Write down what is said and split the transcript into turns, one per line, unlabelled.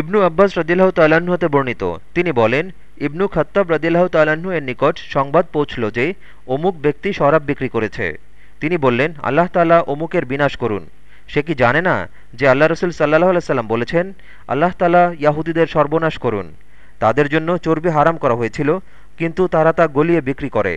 ইবনু আব্বাস রদিল্লাহ তাল্লাহ্ন হতে বর্ণিত। তিনি বলেন, ইবনু খত্তাব রদিল্লাহ তাল্লাহ্ন এর নিকট সংবাদ পৌঁছল যে অমুক ব্যক্তি শরাব বিক্রি করেছে। তিনি বললেন, আল্লাহ তালা অমুকের বিনাশ করুন। সে কি জানে না যে আল্লাহ রসুল সাল্লাহ আলাইসাল্লাম বলেছেন, আল্লাহ তালা ইয়াহুদীদের সর্বনাশ করুন। তাদের জন্য চর্বি হারাম করা হয়েছিল, কিন্তু তারা তা গলিয়ে বিক্রি করে।